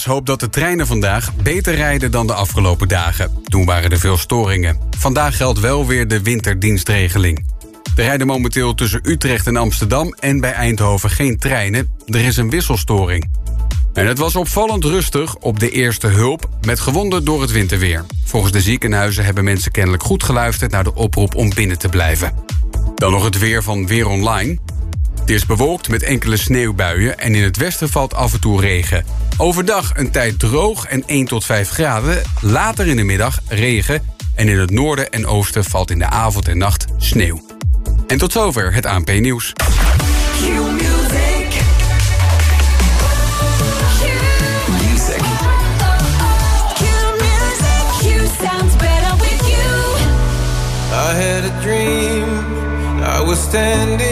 hoopt dat de treinen vandaag beter rijden dan de afgelopen dagen. Toen waren er veel storingen. Vandaag geldt wel weer de winterdienstregeling. Er rijden momenteel tussen Utrecht en Amsterdam en bij Eindhoven geen treinen. Er is een wisselstoring. En het was opvallend rustig op de eerste hulp met gewonden door het winterweer. Volgens de ziekenhuizen hebben mensen kennelijk goed geluisterd naar de oproep om binnen te blijven. Dan nog het weer van Weer Online. Het is bewolkt met enkele sneeuwbuien en in het westen valt af en toe regen. Overdag een tijd droog en 1 tot 5 graden. Later in de middag regen en in het noorden en oosten valt in de avond en nacht sneeuw. En tot zover het ANP-nieuws. I had dream. I was standing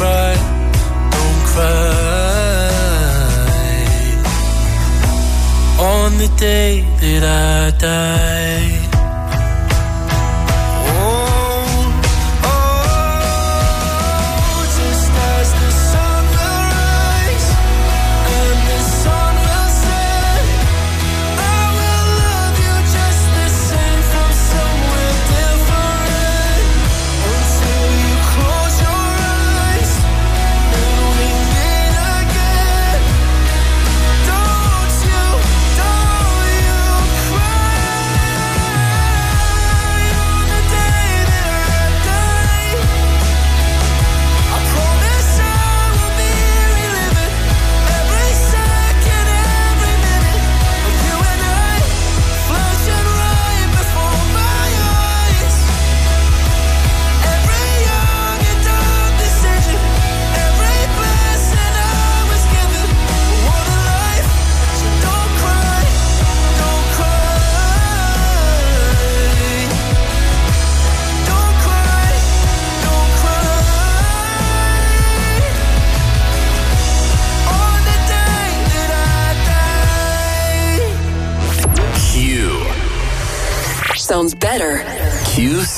cry, don't cry. On the day that I die.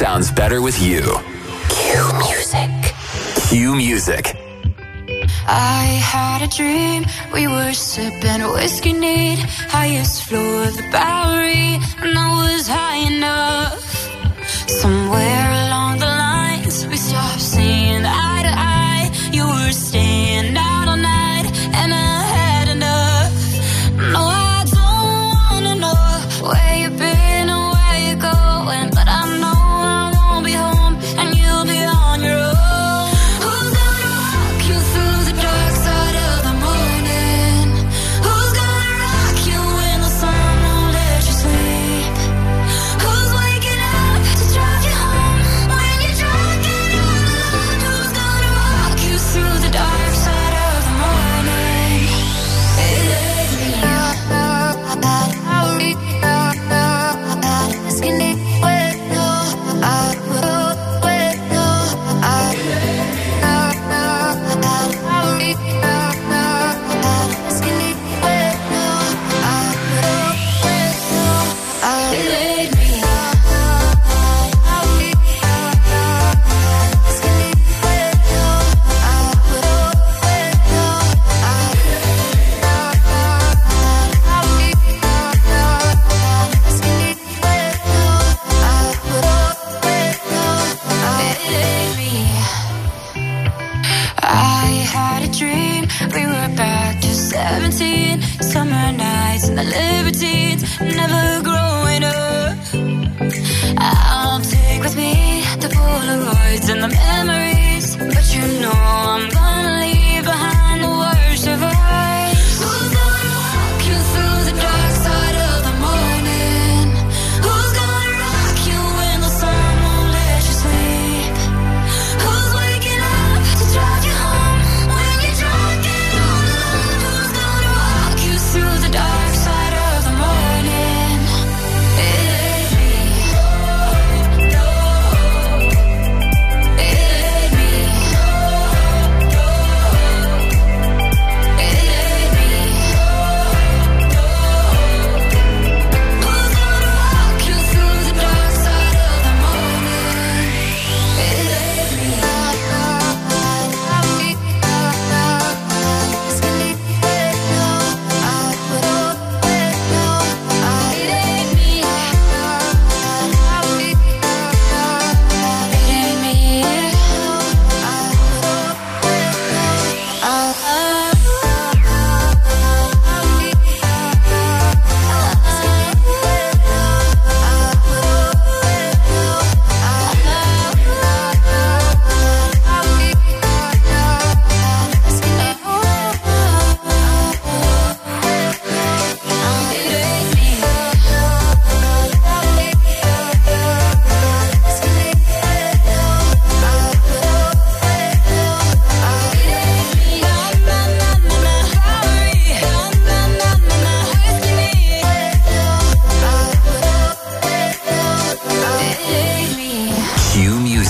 sounds better with you. Q Music. Q Music. I had a dream. We were sipping whiskey neat, highest floor of the Bowery, and I was high enough somewhere. summer nights and the liberties, never growing up. I'll take with me the Polaroids and the memories, but you know I'm.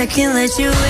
I can't let you in.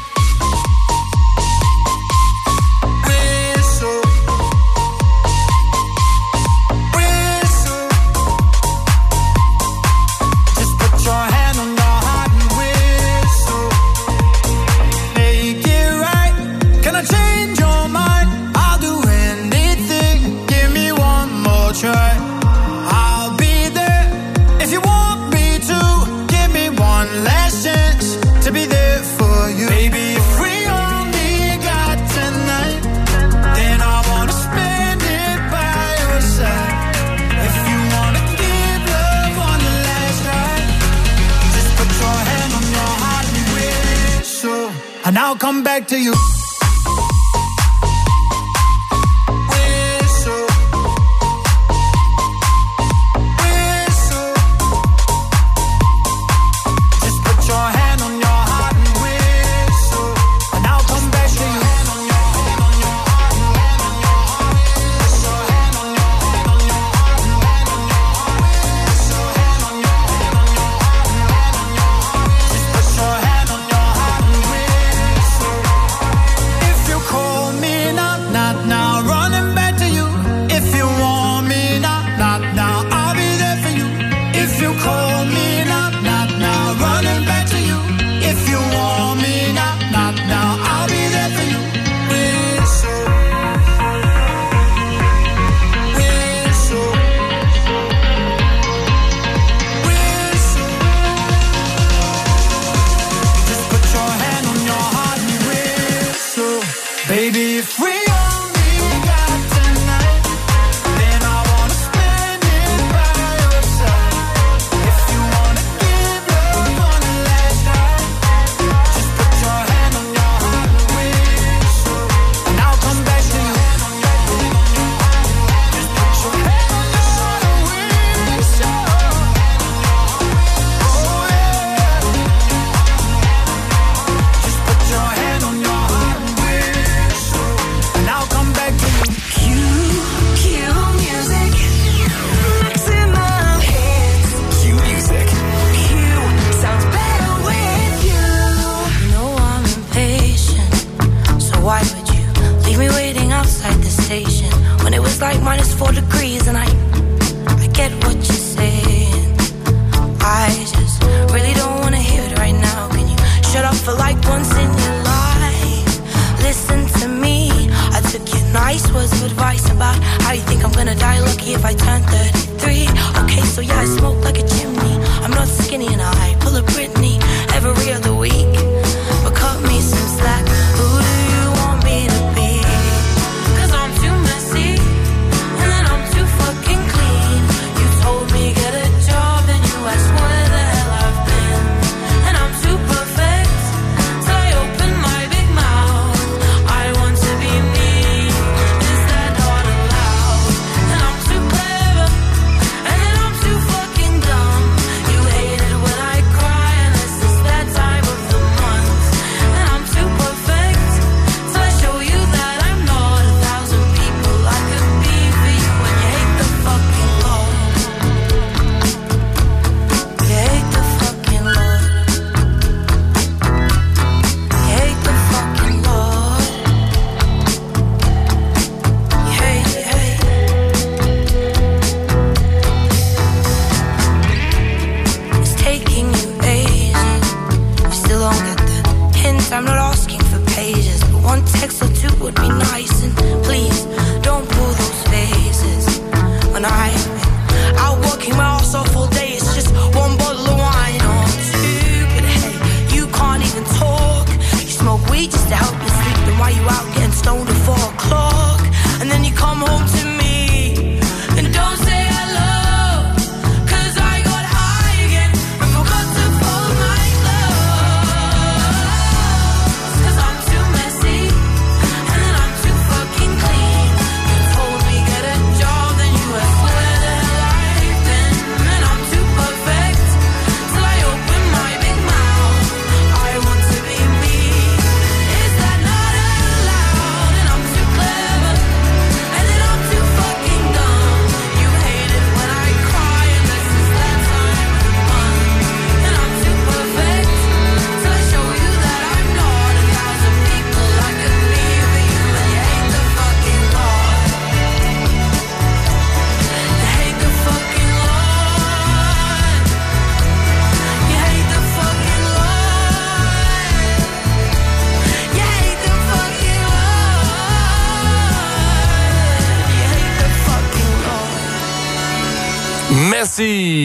Baby, if we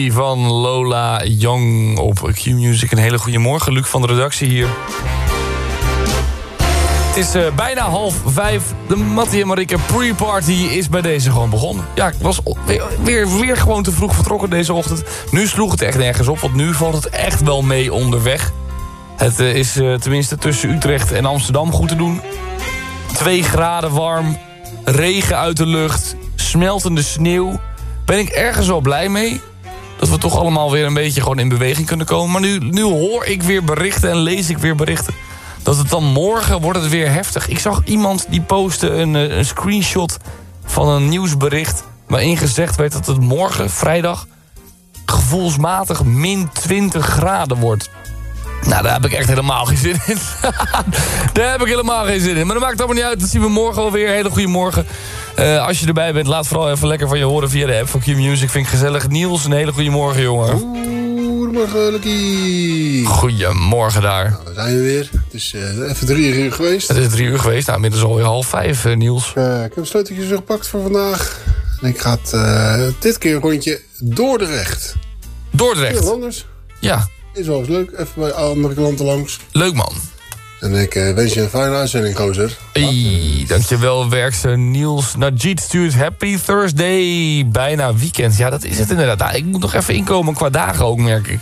Van Lola Young op Q-Music. Een hele goede morgen, Luc van de redactie hier. Het is eh, bijna half vijf. De Mattie en Marike pre-party is bij deze gewoon begonnen. Ja, ik was weer, weer, gewoon te vroeg vertrokken deze ochtend. Nu sloeg het echt nergens op, want nu valt het echt wel mee onderweg. Het eh, is eh, tenminste tussen Utrecht en Amsterdam goed te doen. 2 graden warm, regen uit de lucht, smeltende sneeuw. Ben ik ergens wel blij mee dat we toch allemaal weer een beetje gewoon in beweging kunnen komen. Maar nu, nu hoor ik weer berichten en lees ik weer berichten... dat het dan morgen wordt het weer heftig. Ik zag iemand die postte een, eh, een screenshot van een nieuwsbericht... waarin gezegd werd dat het morgen, vrijdag... gevoelsmatig min 20 graden wordt. Nou, daar heb ik echt helemaal geen zin in. daar heb ik helemaal geen zin in. Maar dat maakt allemaal niet uit. Dat zien we morgen alweer. Hele goede morgen. Eh, als je erbij bent, laat vooral even lekker van je horen via de app van Q-Music. Vind ik gezellig. Niels, een hele goede morgen, jongen. Goedemorgen, Lucky. Goedemorgen daar. Nou, daar zijn we weer. Het is eh, even drie uur geweest. Het is drie uur geweest. Nou, inmiddels alweer half vijf, eh, Niels. Ik heb een sleuteltjes gepakt voor vandaag. En ik ga het, dit keer een rondje Dordrecht. Dordrecht. Heel anders. Ja, Is wel eens leuk. Even bij andere klanten langs. leuk man. En ik eh, wens je een fijne uitzending, gozer. Hey, dankjewel werkster Niels Najid stuurt Happy Thursday. Bijna weekend. Ja, dat is het inderdaad. Nou, ik moet nog even inkomen qua dagen ook, merk ik.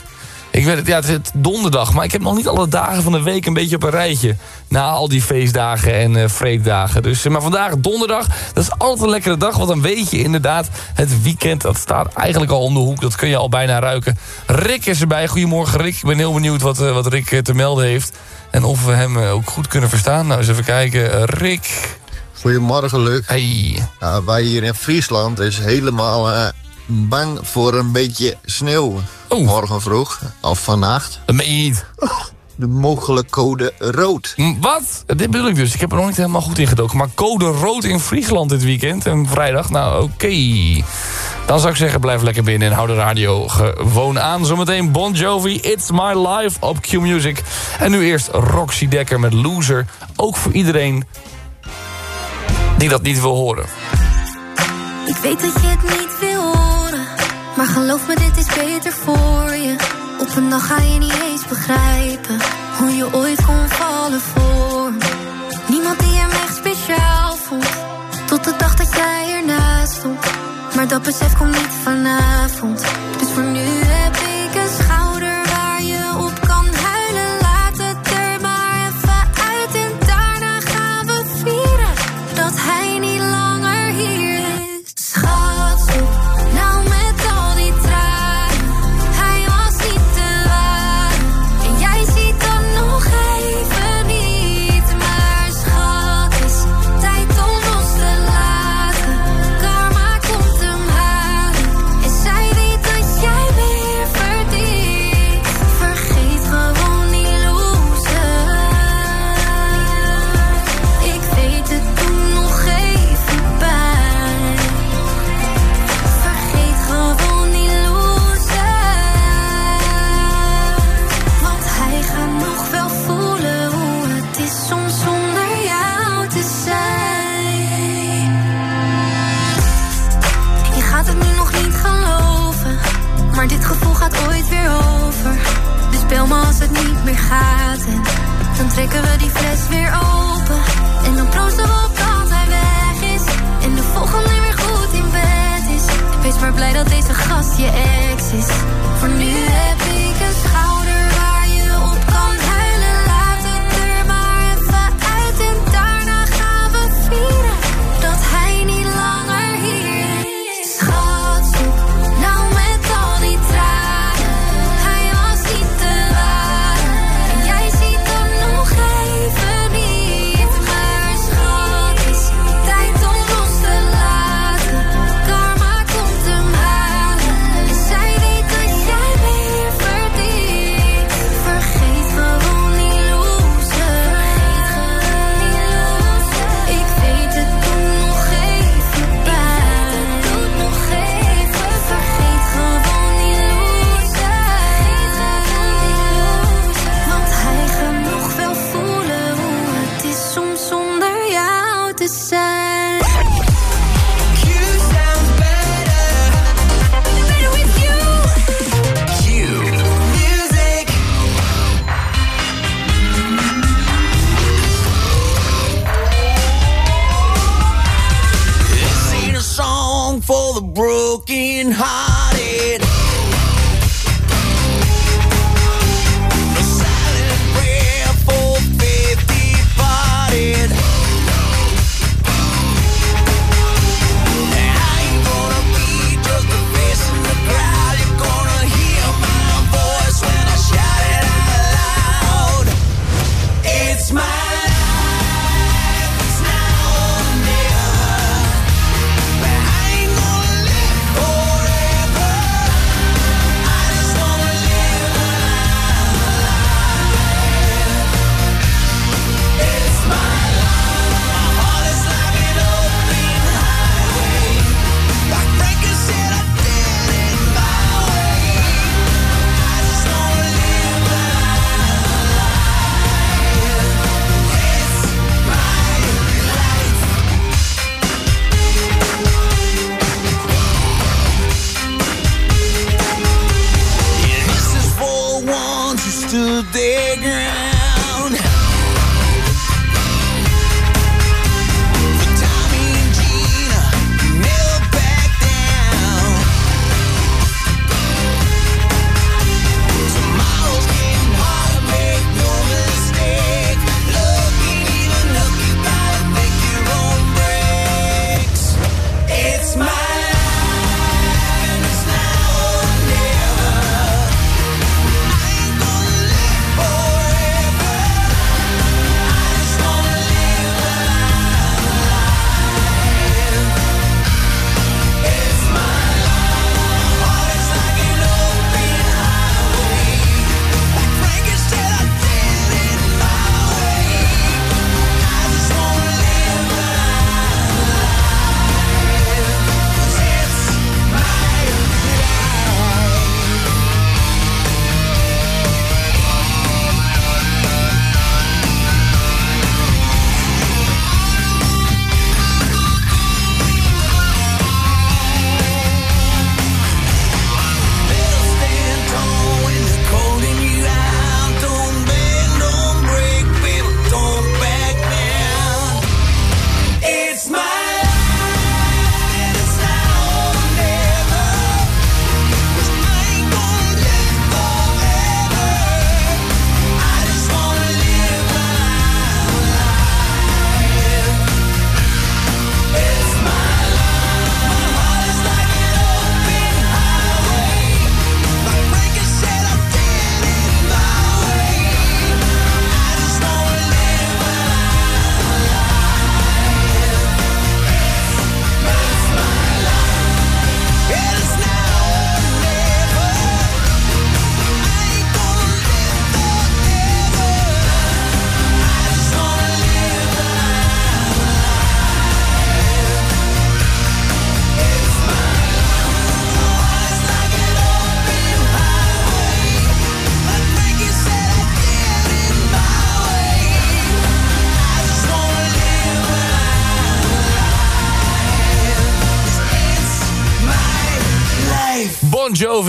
Ik weet het, ja, het is donderdag, maar ik heb nog niet alle dagen van de week een beetje op een rijtje. Na al die feestdagen en vreeddagen. Dus, eh, maar vandaag donderdag, dat is altijd een lekkere dag. Want dan weet je inderdaad, het weekend, dat staat eigenlijk al om de hoek. Dat kun je al bijna ruiken. Rick is erbij. Goedemorgen Rick. Ik ben heel benieuwd wat, eh, wat Rick te melden heeft. En of we hem ook goed kunnen verstaan. Nou, eens even kijken. Rick. Goedemorgen, Luc. Hey. Ja, wij hier in Friesland is helemaal bang voor een beetje sneeuw. Oh. Morgen vroeg, of vannacht. Dat meen je niet. De mogelijke code rood. Wat? Dit bedoel ik dus. Ik heb er nog niet helemaal goed in gedoken. Maar code rood in Friesland dit weekend. En vrijdag. Nou, oké. Dan zou ik zeggen, blijf lekker binnen en hou de radio gewoon aan. Zometeen Bon Jovi, It's My Life op Q-Music. En nu eerst Roxy Dekker met Loser. Ook voor iedereen die dat niet wil horen. Ik weet dat je het niet wil horen, maar geloof me, dit is beter voor je. Op een dag ga je niet eens begrijpen hoe je ooit kon vallen voor me. Niemand die hem echt speciaal vond, tot de dag dat jij ernaast stond. Maar dat besef komt niet vanavond, dus voor nu Me als het niet meer gaat dan trekken we die fles weer open. En dan proosten we op dat hij weg is en de volgende weer goed in bed is. Wees maar blij dat deze gast je ex is. Voor nu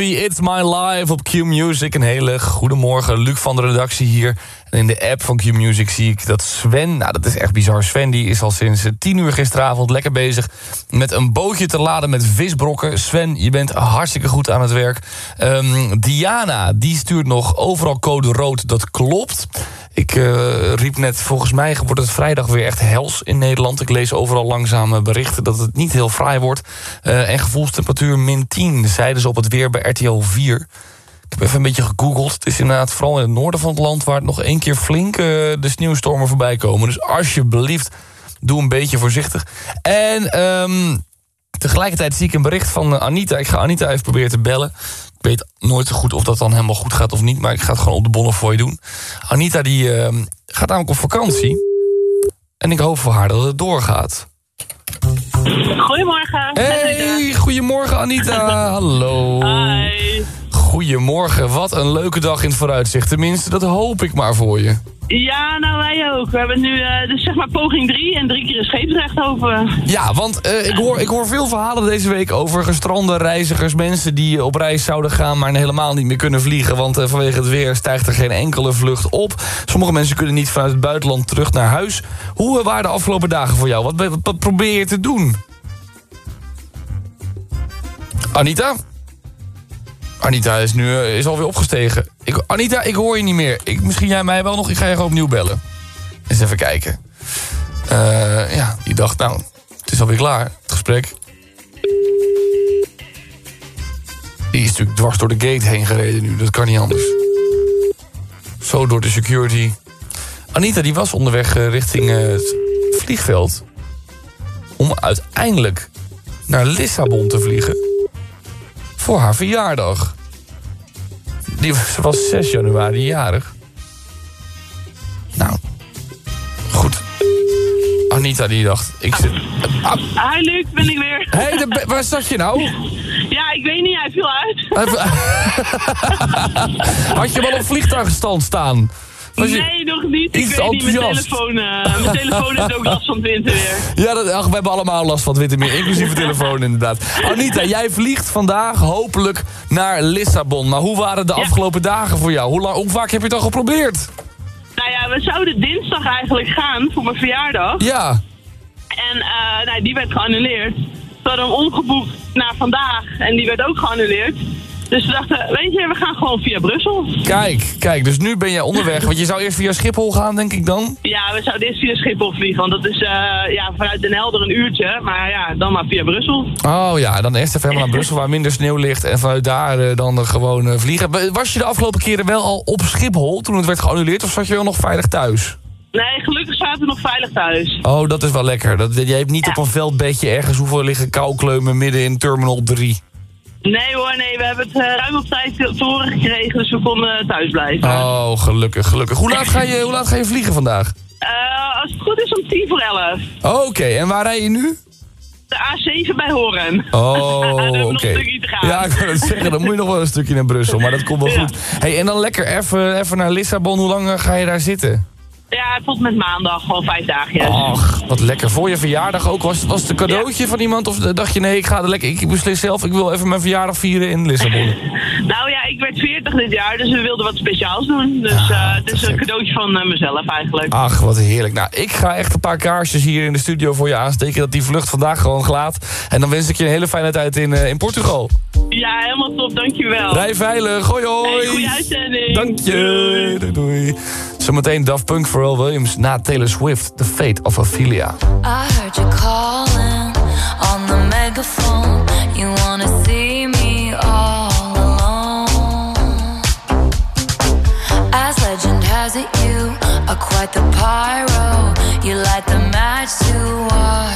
It's My Life op Q Music. Een hele goede morgen. Luc van de redactie hier. In de app van Q Music zie ik dat Sven... Nou, dat is echt bizar. Sven die is al sinds eh, 10 uur gisteravond lekker bezig... met een bootje te laden met visbrokken. Sven, je bent hartstikke goed aan het werk. Ehm, Diana, die stuurt nog overal code rood. Dat klopt. Ik eh, riep net, volgens mij wordt het vrijdag weer echt hels in Nederland. Ik lees overal langzame berichten dat het niet heel fraai wordt. Eh, en gevoelstemperatuur min 10, zeiden ze op het weer bij RTL 4. Ik heb even een beetje gegoogeld. Het is inderdaad vooral in het noorden van het land... waar het nog één keer flink eh, de sneeuwstormen voorbij komen. Dus alsjeblieft, doe een beetje voorzichtig. En ehm, tegelijkertijd zie ik een bericht van Anita. Ik ga Anita even proberen te bellen. Ik weet nooit zo goed of dat dan helemaal goed gaat of niet... maar ik ga het gewoon op de bonnen voor je doen. Anita die ehm, gaat namelijk op vakantie. En ik hoop voor haar dat het doorgaat. Goedemorgen. Hey, goedemorgen Anita. Hallo. Hi. Goedemorgen, wat een leuke dag in het vooruitzicht. Tenminste, dat hoop ik maar voor je. Ja, nou wij ook. We hebben nu eh, dus zeg maar poging 3 en drie keer een scheepsrecht over. Ja, want eh, ik, hoor, ik hoor veel verhalen deze week over gestrande reizigers. Mensen die op reis zouden gaan, maar helemaal niet meer kunnen vliegen. Want eh, vanwege het weer stijgt er geen enkele vlucht op. Sommige mensen kunnen niet vanuit het buitenland terug naar huis. Hoe eh, waren de afgelopen dagen voor jou? Wat, wat probeer je te doen? Anita? Anita is nu eh, is alweer opgestegen. Ik, Anita, ik hoor je niet meer. Ik, misschien jij mij wel nog. Ik ga je gewoon opnieuw bellen. Eens even kijken. Eh, ja, die dacht, nou, het is alweer klaar, het gesprek. Die is natuurlijk dwars door de gate heen gereden nu. Dat kan niet anders. Zo door de security. Anita die was onderweg eh, richting het vliegveld. Om uiteindelijk naar Lissabon te vliegen. Voor haar verjaardag. Die was, ze was 6 januari jarig. Nou, goed. Anita die dacht, ik zit... Ah, Hi Luc, ben ik weer. Hé, hey, waar zat je nou? Ja, ik weet niet, hij viel uit. Had je wel op vliegtuigstand staan? Was je- Nee, nog niet. Ik Iets weet niet, mijn enthousiast. telefoon, eh, mijn telefoon heeft ook last van het winterweer. Ja, dat, ach, we hebben allemaal last van het wintermeer, inclusief de telefoon inderdaad. Anita, jij vliegt vandaag hopelijk naar Lissabon. Maar hoe waren de afgelopen dagen voor jou? Hoe, lang, hoe vaak heb je het al geprobeerd? Nou ja, we zouden dinsdag eigenlijk gaan voor mijn verjaardag. Ja. En eh, nou, die werd geannuleerd. We hadden hem omgeboekt naar vandaag en die werd ook geannuleerd. Dus we dachten, weet je, we gaan gewoon via Brussel. Kijk, kijk, dus nu ben jij onderweg. Want je zou eerst via Schiphol gaan, denk ik dan? Ja, we zouden eerst via Schiphol vliegen, want dat is eh, ja, vanuit Den Helder een uurtje. Maar ja, dan maar via Brussel. Oh ja, dan eerst even helemaal naar Brussel waar minder sneeuw ligt. En vanuit daar eh, dan eh, gewoon vliegen. Was je de afgelopen keren wel al op Schiphol toen het werd geannuleerd? Of zat je wel nog veilig thuis? Nee, gelukkig zaten we nog veilig thuis. Oh, dat is wel lekker. Dat, je hebt niet op een veldbedje ergens hoeveel liggen koukleumen midden in Terminal 3. Nee hoor, nee, we hebben het eh, ruim op tijd te horen gekregen, dus we konden thuis blijven. Oh, gelukkig, gelukkig. Hoe laat ga je, hoe laat ga je vliegen vandaag? Eh, als het goed is om tien voor elf. Oké, en waar rij je nu? De A7 bij Horen. Oh, oké. een stukje te gaan. Ja, ik wil het zeggen, dan moet je nog wel een stukje naar Brussel, maar dat komt wel goed. Hey, en dan lekker even, even naar Lissabon. Hoe lang eh, ga je daar zitten? Ja, tot met maandag, gewoon vijf dagen. Ach, wat lekker. Voor je verjaardag ook. Was, was het een cadeautje van iemand? Of dacht je, nee, ik ga er lekker... Ik beslis zelf, ik wil even mijn verjaardag vieren in Lissabon. Nou ja, ik werd 40 dit jaar, dus we wilden wat speciaals doen. Dus Ah, eh, het is een cadeautje van eh, mezelf eigenlijk. Ach, wat heerlijk. Nou, ik ga echt een paar kaarsjes hier in de studio voor je aansteken... dat die vlucht vandaag gewoon glaat. En dan wens ik je een hele fijne tijd in, eh, in Portugal. Ja, helemaal top, dankjewel. Rij veilig. Hoi, hoi. Hey, goeie uitzending. Dank je. Doei, doei. Zometeen Daft Punk, Pharrell Williams na Taylor Swift. The Fate of Ophelia. I heard you calling on the megaphone. You wanna see me all alone. As legend has it, you are quite the pyro. You light the match to watch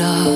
up.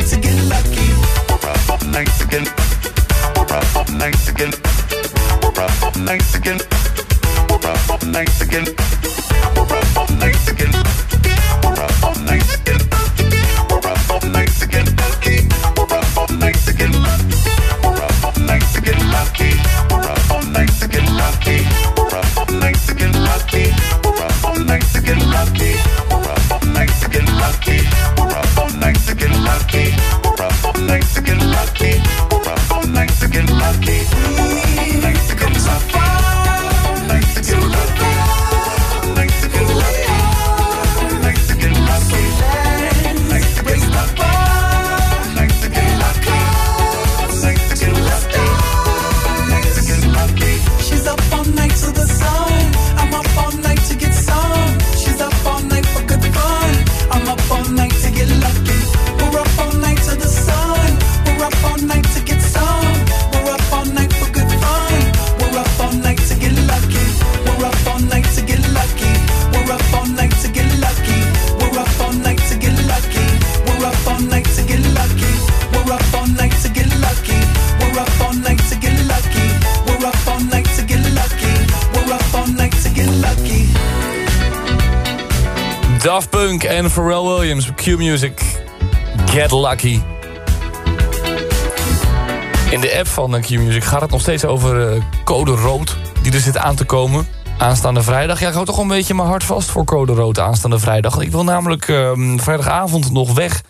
Q-Music. Get Lucky. In de app van eh, Q-Music gaat het nog steeds over eh, code rood... die er zit aan te komen aanstaande vrijdag. Ja, ik hou toch een beetje mijn hart vast voor code rood aanstaande vrijdag. Ik wil namelijk ehm, vrijdagavond nog weg.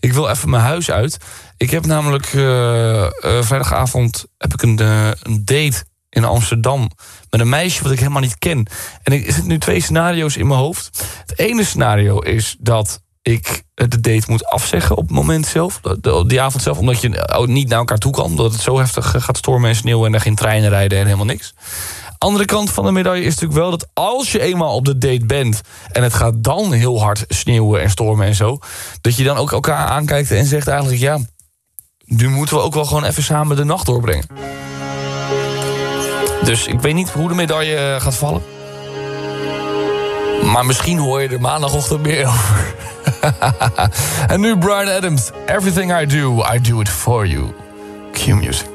Ik wil even mijn huis uit. Ik heb namelijk eh, vrijdagavond heb ik een, een date in Amsterdam... met een meisje wat ik helemaal niet ken. En ik- er zitten nu twee scenario's in mijn hoofd. Het ene scenario is dat ik de date moet afzeggen op het moment zelf. Die avond zelf, omdat je eh, niet naar elkaar toe kan. Omdat het zo heftig eh, gaat stormen en sneeuwen... en er geen treinen rijden en helemaal niks. Andere kant van de medaille is natuurlijk wel dat als je eenmaal op de date bent... en het gaat dan heel hard sneeuwen en stormen en zo... dat je dan ook elkaar aankijkt en zegt eigenlijk... ja, nu moeten we ook wel gewoon even samen de nacht doorbrengen. Dus ik weet niet hoe de medaille eh, gaat vallen. Maar misschien hoor je er maandagochtend meer over. en nu Brian Adams. Everything I do, I do it for you. Q-music.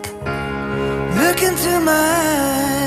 Look into my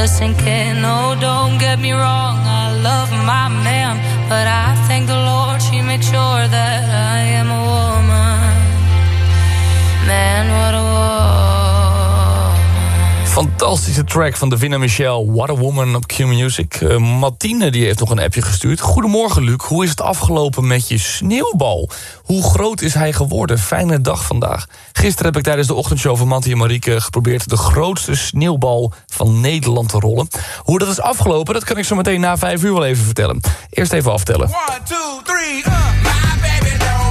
doesn't care De track van Davina Michelle, What a Woman op Q-Music. Uh, eh, Martine die heeft nog een appje gestuurd. Goedemorgen Luc, hoe is het afgelopen met je sneeuwbal? Hoe groot is hij geworden? Fijne dag vandaag. Gisteren heb ik tijdens de ochtendshow van Manti en Marieke... geprobeerd de grootste sneeuwbal van Nederland te rollen. Hoe dat is afgelopen, dat kan ik zo meteen na vijf uur wel even vertellen. Eerst even aftellen. 1, 2, 3, up! My baby don't